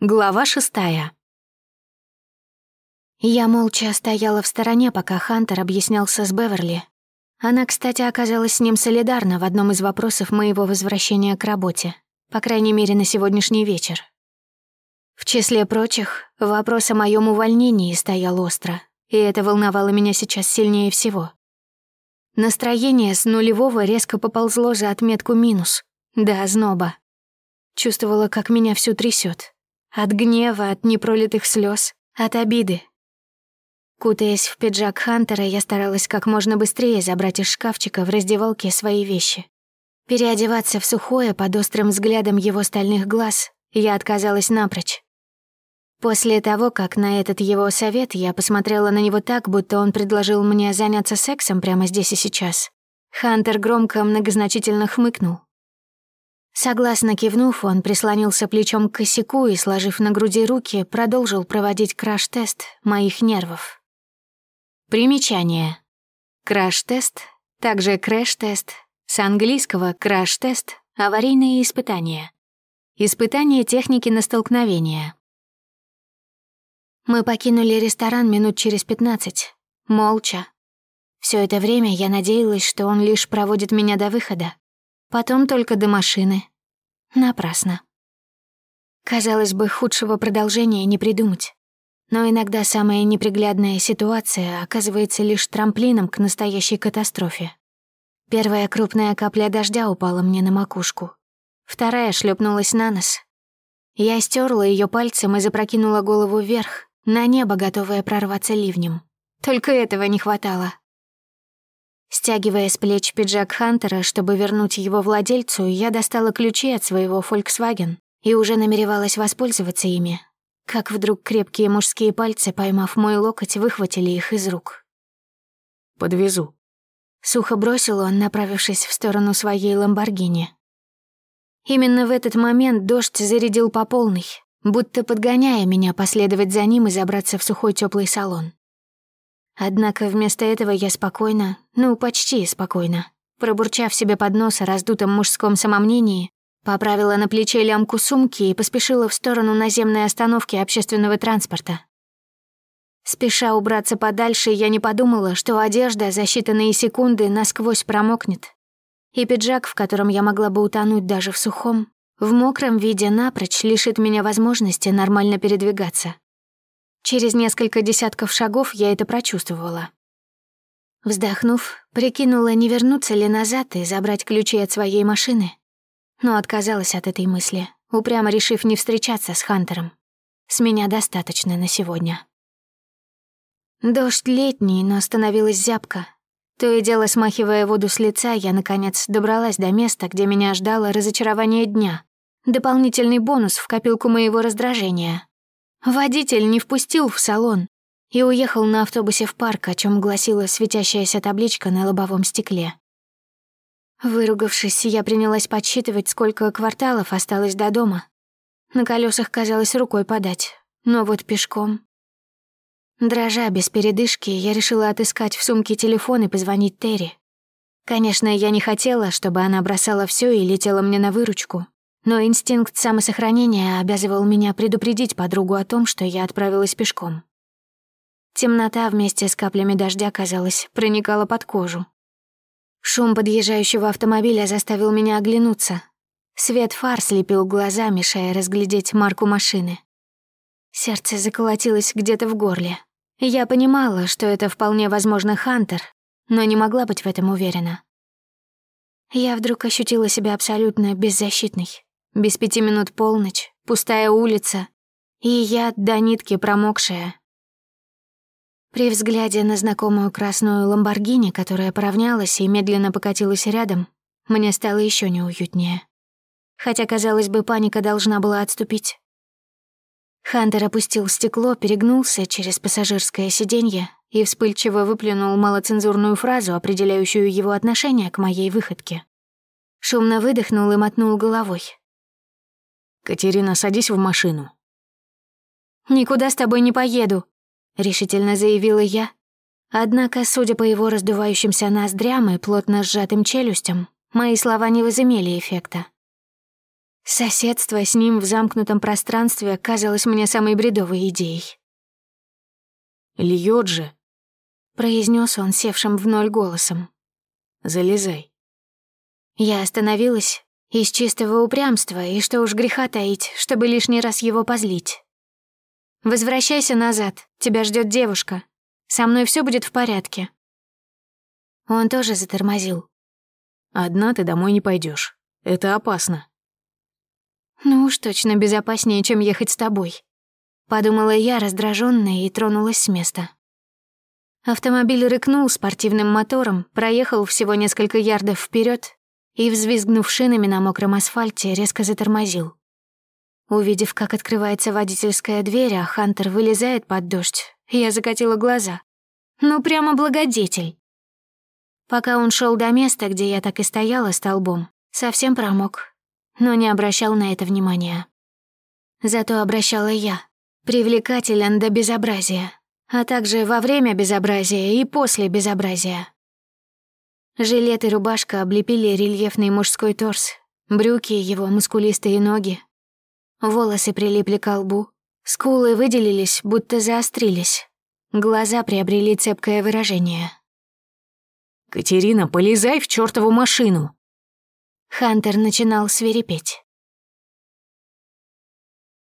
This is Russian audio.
Глава шестая. Я молча стояла в стороне, пока Хантер объяснялся с Беверли. Она, кстати, оказалась с ним солидарна в одном из вопросов моего возвращения к работе, по крайней мере, на сегодняшний вечер. В числе прочих, вопрос о моем увольнении стоял остро, и это волновало меня сейчас сильнее всего. Настроение с нулевого резко поползло за отметку минус, до озноба. Чувствовала, как меня всю трясет. От гнева, от непролитых слез, от обиды. Кутаясь в пиджак Хантера, я старалась как можно быстрее забрать из шкафчика в раздевалке свои вещи. Переодеваться в сухое под острым взглядом его стальных глаз я отказалась напрочь. После того, как на этот его совет я посмотрела на него так, будто он предложил мне заняться сексом прямо здесь и сейчас, Хантер громко многозначительно хмыкнул. Согласно кивнув, он прислонился плечом к косяку и, сложив на груди руки, продолжил проводить краш-тест моих нервов. Примечание. Краш-тест, также крэш-тест, с английского crash test, аварийные испытания. Испытание техники на столкновение. Мы покинули ресторан минут через пятнадцать, молча. Все это время я надеялась, что он лишь проводит меня до выхода, Потом только до машины. Напрасно. Казалось бы, худшего продолжения не придумать. Но иногда самая неприглядная ситуация оказывается лишь трамплином к настоящей катастрофе. Первая крупная капля дождя упала мне на макушку. Вторая шлепнулась на нос. Я стерла ее пальцем и запрокинула голову вверх, на небо, готовая прорваться ливнем. Только этого не хватало. Стягивая с плеч пиджак Хантера, чтобы вернуть его владельцу, я достала ключи от своего Volkswagen и уже намеревалась воспользоваться ими, как вдруг крепкие мужские пальцы, поймав мой локоть, выхватили их из рук. «Подвезу», — сухо бросил он, направившись в сторону своей Ламборгини. Именно в этот момент дождь зарядил по полной, будто подгоняя меня последовать за ним и забраться в сухой теплый салон. Однако вместо этого я спокойно, ну, почти спокойно, пробурчав себе под нос о раздутом мужском самомнении, поправила на плече лямку сумки и поспешила в сторону наземной остановки общественного транспорта. Спеша убраться подальше, я не подумала, что одежда за считанные секунды насквозь промокнет, и пиджак, в котором я могла бы утонуть даже в сухом, в мокром виде напрочь лишит меня возможности нормально передвигаться. Через несколько десятков шагов я это прочувствовала. Вздохнув, прикинула, не вернуться ли назад и забрать ключи от своей машины. Но отказалась от этой мысли, упрямо решив не встречаться с Хантером. С меня достаточно на сегодня. Дождь летний, но становилась зябко. То и дело, смахивая воду с лица, я, наконец, добралась до места, где меня ждало разочарование дня. Дополнительный бонус в копилку моего раздражения. Водитель не впустил в салон и уехал на автобусе в парк, о чем гласила светящаяся табличка на лобовом стекле. Выругавшись, я принялась подсчитывать, сколько кварталов осталось до дома. На колесах казалось рукой подать, но вот пешком. Дрожа без передышки, я решила отыскать в сумке телефон и позвонить Терри. Конечно, я не хотела, чтобы она бросала все и летела мне на выручку но инстинкт самосохранения обязывал меня предупредить подругу о том, что я отправилась пешком. Темнота вместе с каплями дождя, казалось, проникала под кожу. Шум подъезжающего автомобиля заставил меня оглянуться. Свет фар слепил глаза, мешая разглядеть марку машины. Сердце заколотилось где-то в горле. Я понимала, что это вполне возможно Хантер, но не могла быть в этом уверена. Я вдруг ощутила себя абсолютно беззащитной. Без пяти минут полночь, пустая улица, и я до нитки промокшая. При взгляде на знакомую красную ламборгини, которая поравнялась и медленно покатилась рядом, мне стало еще неуютнее. Хотя, казалось бы, паника должна была отступить. Хантер опустил стекло, перегнулся через пассажирское сиденье и вспыльчиво выплюнул малоцензурную фразу, определяющую его отношение к моей выходке. Шумно выдохнул и мотнул головой. «Катерина, садись в машину». «Никуда с тобой не поеду», — решительно заявила я. Однако, судя по его раздувающимся ноздрям и плотно сжатым челюстям, мои слова не возымели эффекта. Соседство с ним в замкнутом пространстве казалось мне самой бредовой идеей. «Льёт же», — произнес он севшим в ноль голосом. «Залезай». Я остановилась из чистого упрямства, и что уж греха таить, чтобы лишний раз его позлить. «Возвращайся назад, тебя ждет девушка. Со мной все будет в порядке». Он тоже затормозил. «Одна ты домой не пойдешь. Это опасно». «Ну уж точно безопаснее, чем ехать с тобой», — подумала я, раздражённая, и тронулась с места. Автомобиль рыкнул спортивным мотором, проехал всего несколько ярдов вперед и, взвизгнув шинами на мокром асфальте, резко затормозил. Увидев, как открывается водительская дверь, а Хантер вылезает под дождь, я закатила глаза. Ну, прямо благодетель. Пока он шел до места, где я так и стояла столбом, совсем промок, но не обращал на это внимания. Зато обращала я, привлекателен до безобразия, а также во время безобразия и после безобразия. Жилет и рубашка облепили рельефный мужской торс, брюки — его мускулистые ноги. Волосы прилипли к лбу, скулы выделились, будто заострились. Глаза приобрели цепкое выражение. «Катерина, полезай в чёртову машину!» Хантер начинал свирепеть.